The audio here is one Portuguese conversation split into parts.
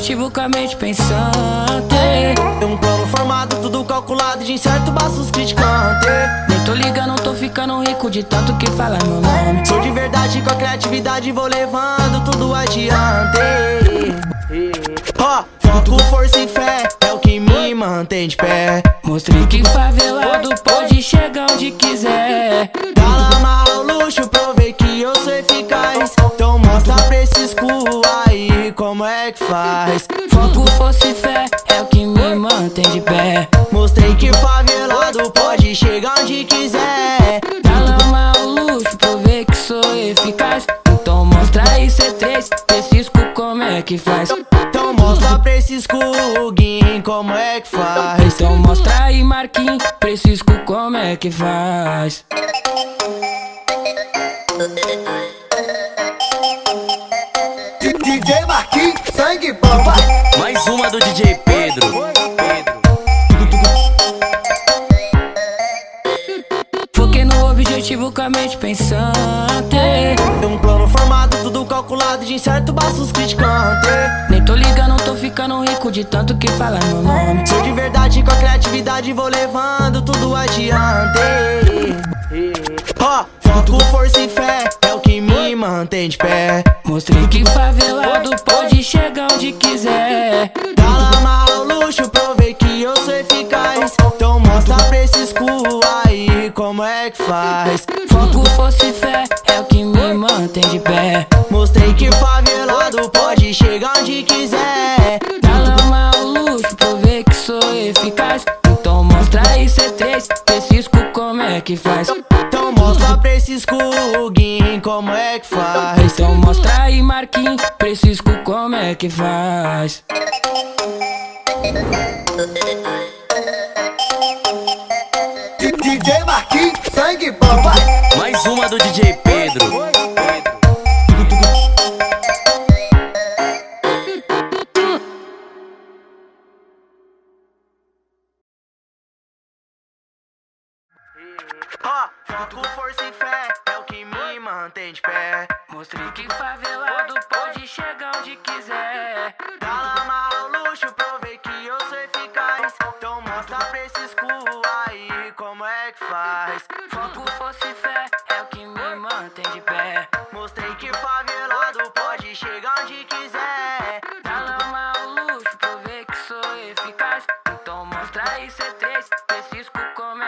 objetivo com a mente pensante. Um plano formado, tudo calculado, de incerto, baços criticante. Nem tô ligando, tô ficando rico de tanto que fala meu nome. Sou de verdade com a criatividade, vou levando tudo adiante. Ó, oh, foco, força e fé é o que me mantém de pé. Mostrei que favelado pode chegar onde quiser. Calama o luxo, provei que eu sou eficaz. Então como é que faz. Foco, força e fé é o que me mantém de pé. Mostrei que favelado pode chegar onde quiser. Calama o luxo, provei que sou eficaz. Então mostra aí C3, esses cu como é que faz. Então mostra pra esses como é que faz. Então mostra aí Marquinhos, cu como é que faz. Bom! Mais uma do DJ Pedro. Foquei no objetivo com a mente pensante. Um plano formado, tudo calculado, de incerto, baços criticante. Nem tô ligando, tô ficando rico de tanto que fala meu nome. Sou de verdade com a criatividade, vou levando tudo adiante. Ó, oh, foco, força e fé é o que me mantém de pé. Mostrei que favelado pode chegar onde quiser. Calama o luxo, provei que eu sou eficaz. Então mostra pra esses cu aí como é que faz. Foco, força e fé é o que me mantém de pé. Mostrei que favelado pode chegar onde quiser. Calama o luxo, provei que sou eficaz. Então mostra aí C3, esses cu como é que faz. Então mostra pra esses cuguin como é que faz. Então mostra aí Marquinhos, pra esses cu como é que faz. DJ Marquinhos, sangue bom, vai! Mais uma do DJ Pedro. Ó, oh, foco, força e fé é o que me mantém de pé. Mostrei que favelado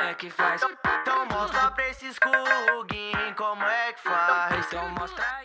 é que faz. Então mostra pra esses cuguin como é que faz. Então mostra aí.